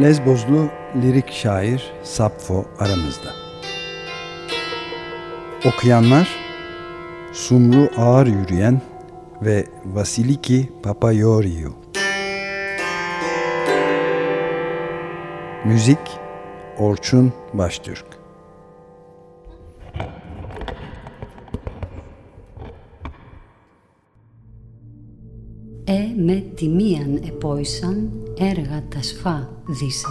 Lezbozlu lirik şair Sapfo aramızda. Okuyanlar Sumru Ağır Yürüyen ve Vasiliki Papayoriou. Müzik Orçun Baştürk. Ε με τιμίαν επόησαν έργα τα σφά δίσε.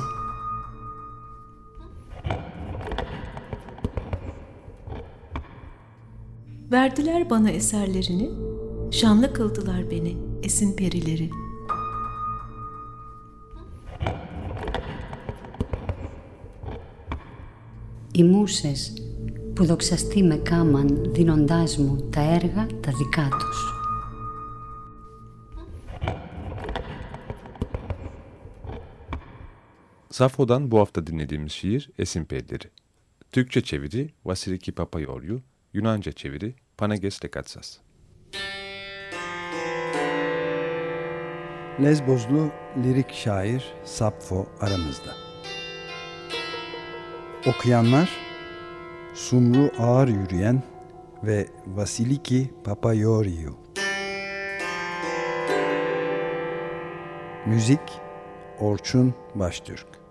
Verdiler bana eserlerini, şanlı kıldılar beni esin perileri. Οι μουσες που δοξαστεί με κάμαν δίνοντάς μου τα έργα τα δικά τους. Safo'dan bu hafta dinlediğimiz şiir Esin Pelleri. Türkçe çeviri Vasiliki Papayoryu, Yunanca çeviri Panages Lekatsas. Lezbozlu lirik şair Sapfo aramızda. Okuyanlar Sumru Ağır Yürüyen ve Vasiliki Papayoriou. Müzik Orçun Baştürk.